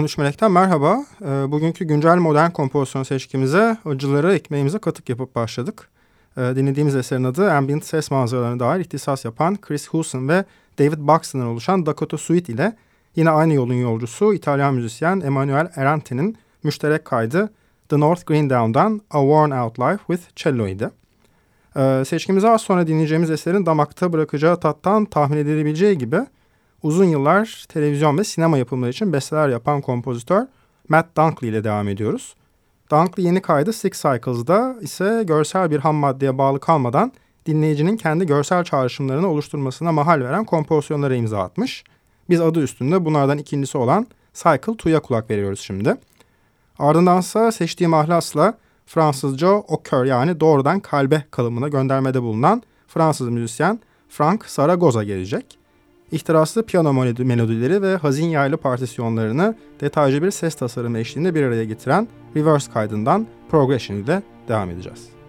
13 Melek'ten merhaba. E, bugünkü güncel modern kompozisyon seçkimize acıları ekmeğimize katık yapıp başladık. E, dinlediğimiz eserin adı ambient ses manzaralarına dair ihtisas yapan Chris Houston ve David Buxton'dan oluşan Dakota Suite ile yine aynı yolun yolcusu İtalyan müzisyen Emanuel Erante'nin müşterek kaydı The North Green Down'dan A Worn Out Life with Cello idi. Ee, seçkimize az sonra dinleyeceğimiz eserin damakta bırakacağı tattan tahmin edilebileceği gibi uzun yıllar televizyon ve sinema yapımları için besteler yapan kompozitör Matt Dunkley ile devam ediyoruz. Dunkley yeni kaydı Six Cycles'da ise görsel bir ham maddeye bağlı kalmadan dinleyicinin kendi görsel çağrışımlarını oluşturmasına mahal veren kompozisyonlara imza atmış. Biz adı üstünde bunlardan ikincisi olan Cycle 2'ya kulak veriyoruz şimdi. Ardındansa seçtiğim ahlasla Fransızca au cœur yani doğrudan kalbe kalımına göndermede bulunan Fransız müzisyen Frank Saragoza gelecek. İhtiraslı piyano melodileri ve hazin yaylı partisyonlarını detaycı bir ses tasarımı eşliğinde bir araya getiren Reverse kaydından Progression ile devam edeceğiz.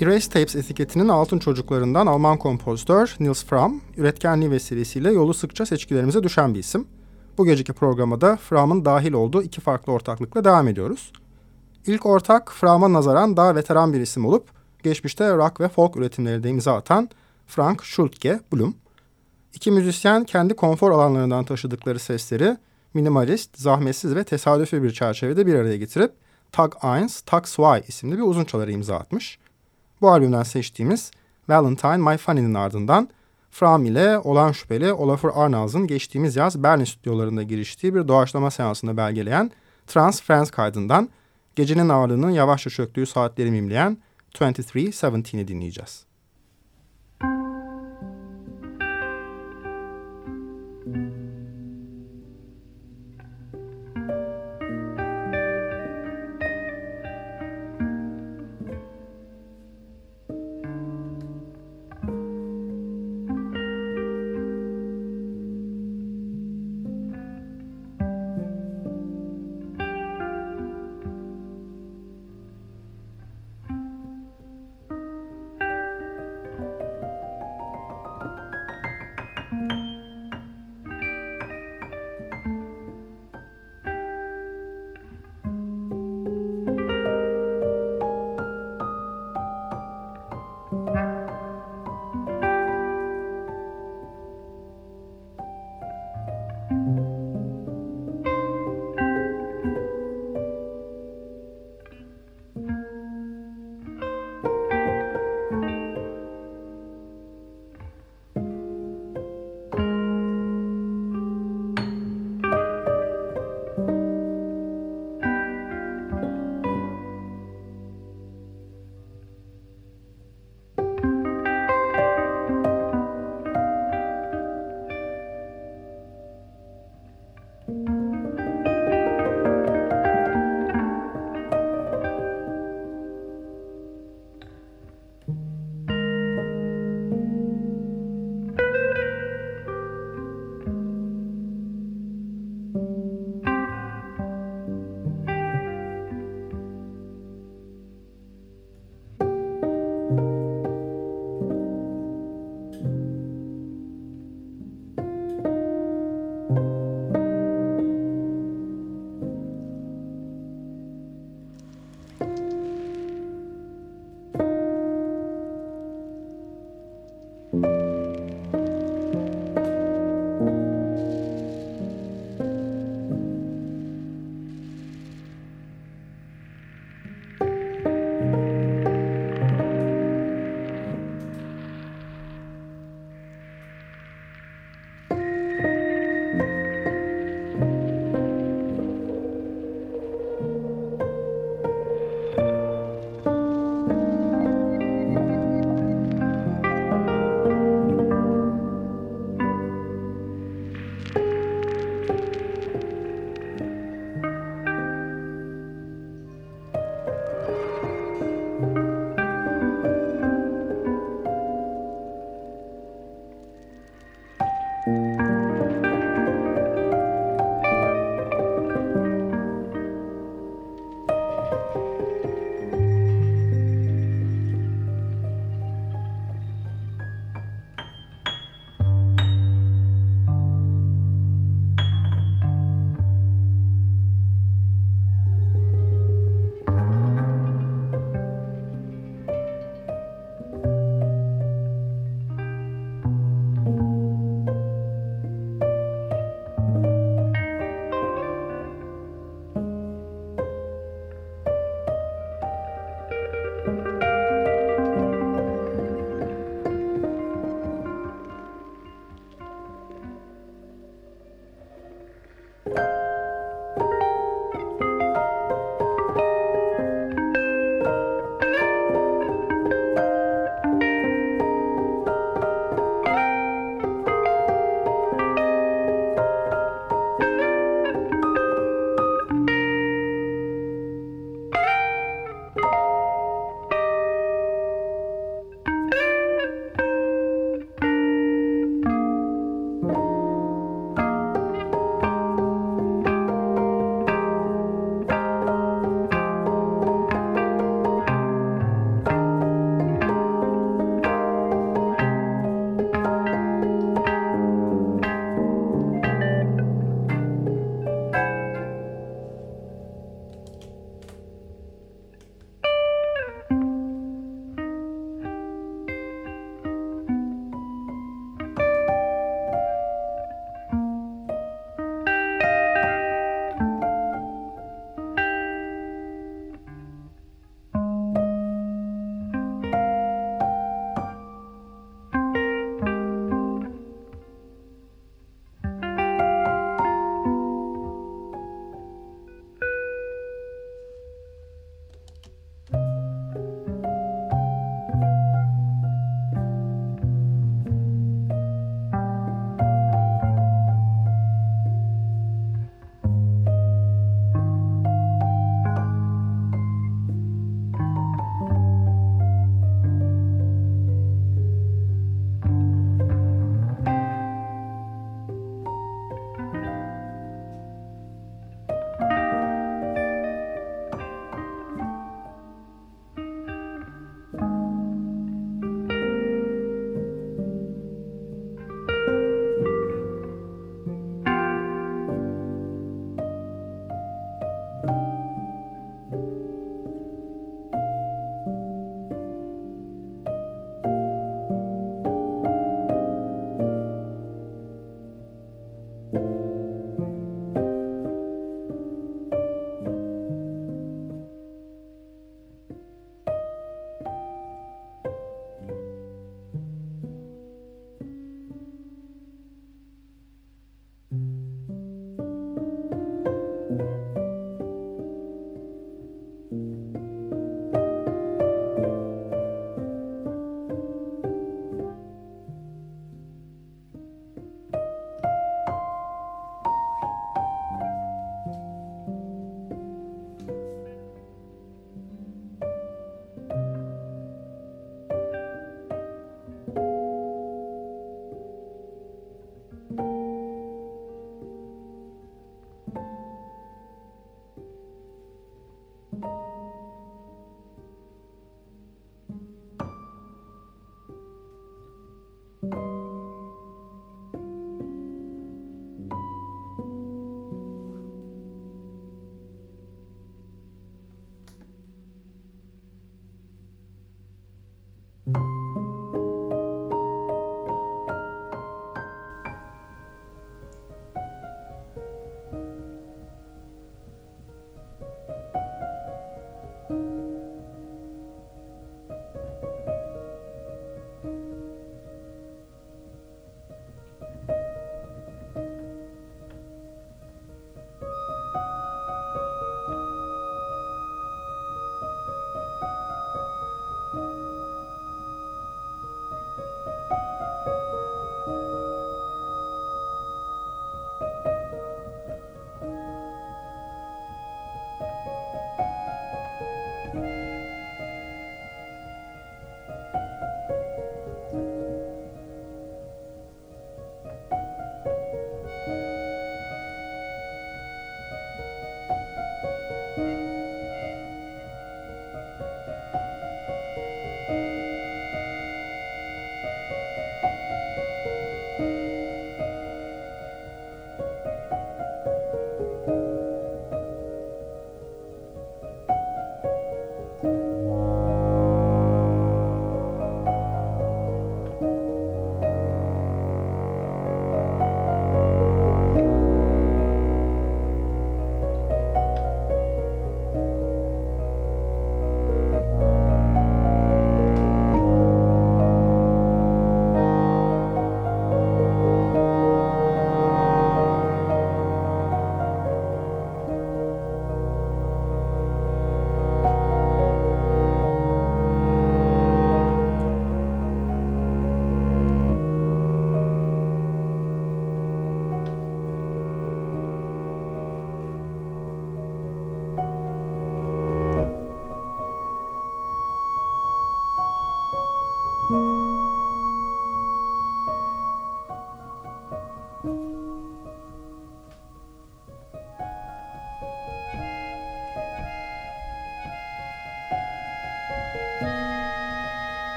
Erase Tapes etiketinin altın çocuklarından Alman kompozitör Nils Fram, üretkenliği vesilesiyle yolu sıkça seçkilerimize düşen bir isim. Bu geceki programda da Fram'ın dahil olduğu iki farklı ortaklıkla devam ediyoruz. İlk ortak Fram'a nazaran daha veteran bir isim olup geçmişte rock ve folk üretimleri de imza atan Frank Schultke Blum. İki müzisyen kendi konfor alanlarından taşıdıkları sesleri minimalist, zahmetsiz ve tesadüfi bir çerçevede bir araya getirip Tag 1, Tag 2 isimli bir uzun çaları imza atmış. Bu albümden seçtiğimiz Valentine My Funny'nin ardından Fram ile olan şüpheli Olafur Arnalds'ın geçtiğimiz yaz Berlin stüdyolarında giriştiği bir doğaçlama seansında belgeleyen Trans Friends kaydından gecenin ağırlığının yavaşça çöktüğü saatleri mimleyen 2317'i dinleyeceğiz.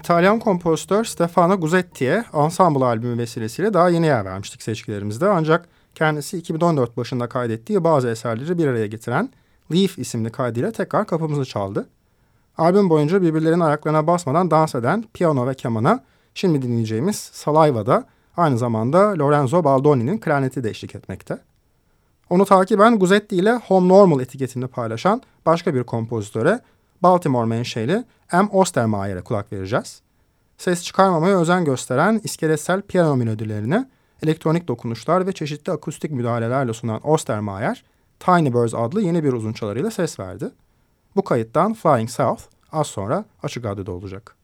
İtalyan kompozitör Stefano Guzzetti'ye ensemble albümü vesilesiyle daha yeni yer vermiştik seçkilerimizde. Ancak kendisi 2014 başında kaydettiği bazı eserleri bir araya getiren Leaf isimli kaydıyla tekrar kapımızı çaldı. Albüm boyunca birbirlerinin ayaklarına basmadan dans eden piyano ve kemana şimdi dinleyeceğimiz Saliva'da aynı zamanda Lorenzo Baldoni'nin klarneti de eşlik etmekte. Onu takiben Guzetti ile Home Normal etiketini paylaşan başka bir kompozitöre Baltimore menşeli M. Ostermayer'e kulak vereceğiz. Ses çıkarmamaya özen gösteren iskeletsel piyano melodilerini elektronik dokunuşlar ve çeşitli akustik müdahalelerle sunan Ostermayer, Tiny Birds adlı yeni bir uzunçalarıyla ses verdi. Bu kayıttan Flying South az sonra Açık Radyo'da olacak.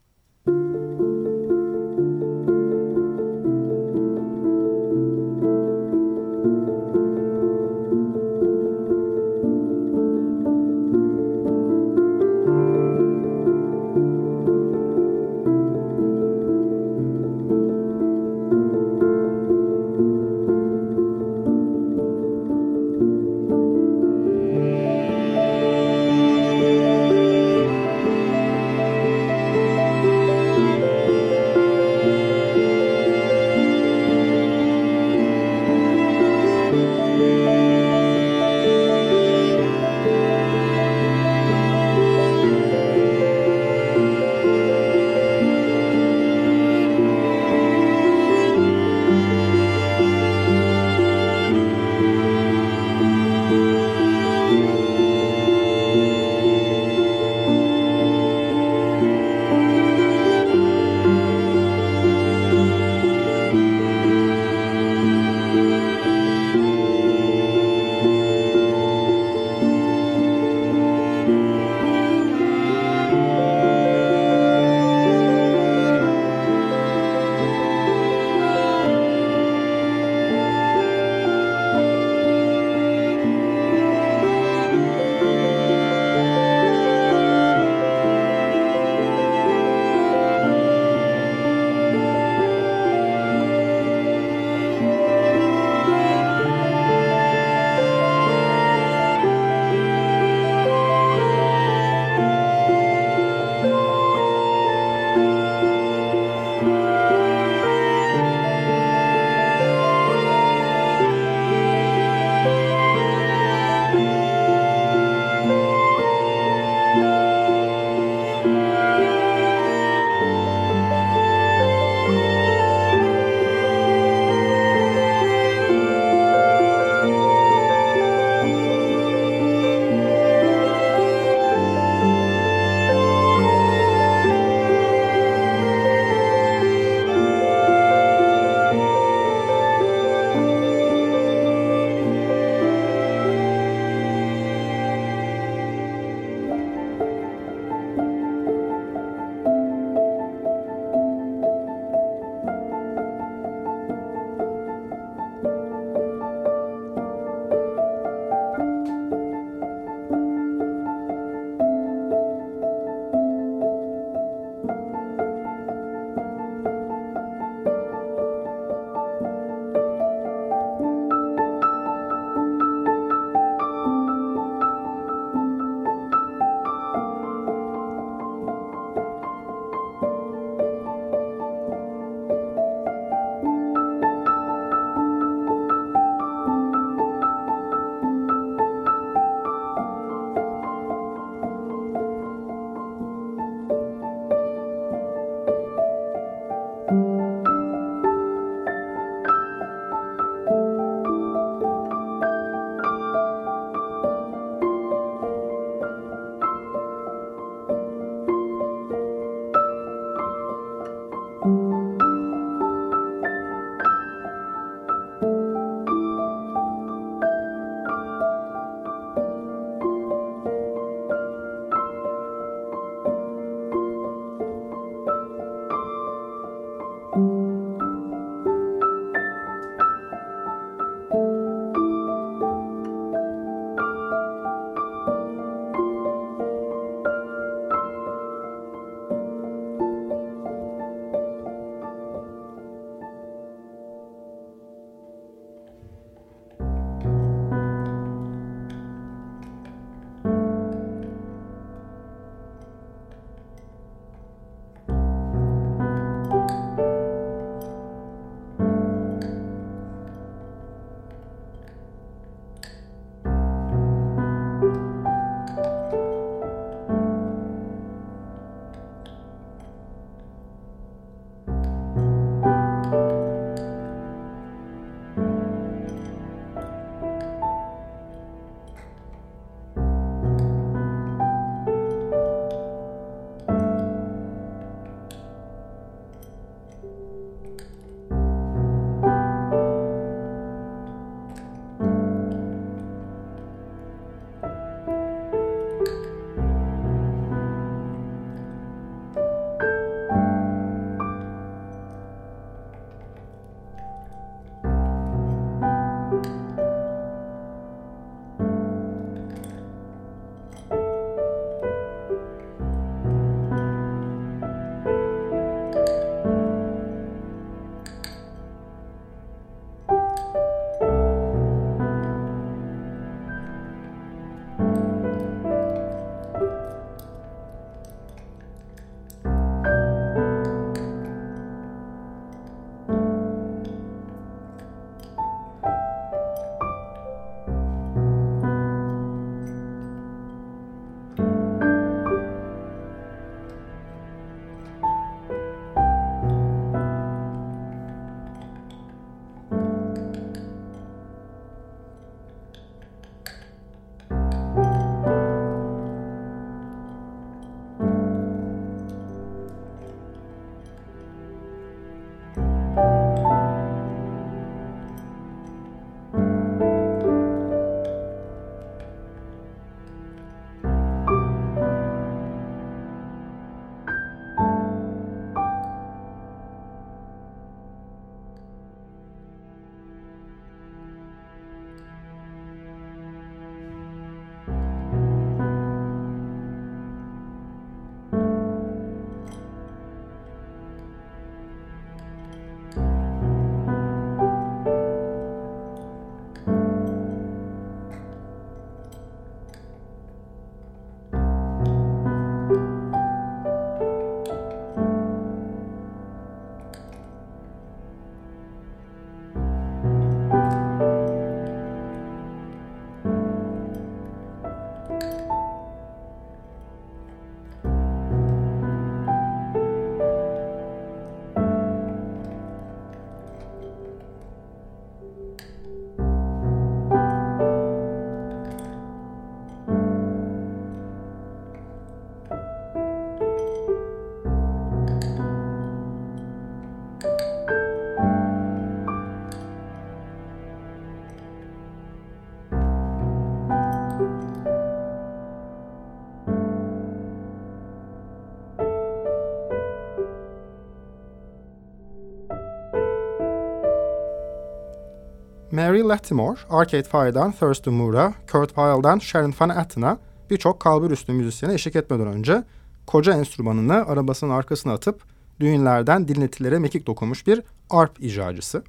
Mary Latimore, Arcade Fire'dan Thurston Moore'a, Kurt Weill'dan Sharon Van Etten'a birçok kalbur üstü müzisyene eşlik etmeden önce koca enstrümanını arabasının arkasına atıp düğünlerden dinletilere mekik dokunmuş bir arp icracısı.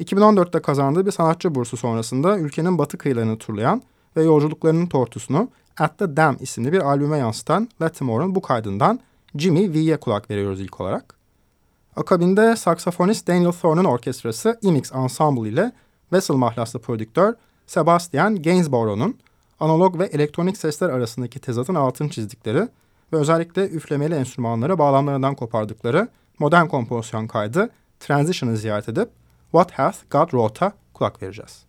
2014'te kazandığı bir sanatçı bursu sonrasında ülkenin batı kıyılarını turlayan ve yolculuklarının tortusunu At the Dam isimli bir albüme yansıtan Latimore'un bu kaydından Jimmy V'ye kulak veriyoruz ilk olarak. Akabinde saksafonist Daniel Thorne'un orkestrası Imix Ensemble ile Vessel mahlaslı prodüktör Sebastian Gainsborough'un analog ve elektronik sesler arasındaki tezatın altını çizdikleri ve özellikle üflemeli enstrümanları bağlamlarından kopardıkları modern kompozisyon kaydı Transition'ı ziyaret edip What Hath God Wrote'a kulak vereceğiz.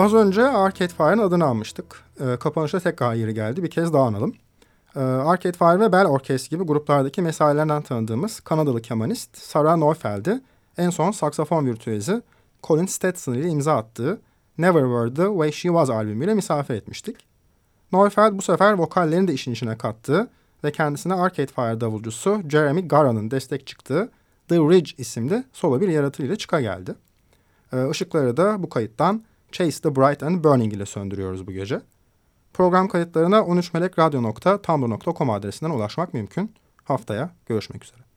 Az önce Arcade Fire'ın adını almıştık. E, kapanışta tekrar yeri geldi. Bir kez daha analım. E, Arcade Fire ve Bell Orkest gibi gruplardaki mesailerinden tanıdığımız Kanadalı kemanist Sarah Neufeld'i en son saksafon virtüezi Colin Stetson ile imza attığı Never Were the Way She Was albümüyle misafir etmiştik. Neufeld bu sefer vokallerini de işin içine kattığı ve kendisine Arcade Fire davulcusu Jeremy Gara'nın destek çıktığı The Ridge isimli solo bir yaratığıyla çıka geldi. E, ışıkları da bu kayıttan Chase the Bright and Burning ile söndürüyoruz bu gece. Program kayıtlarına 13melekradyo.tumblr.com adresinden ulaşmak mümkün. Haftaya görüşmek üzere.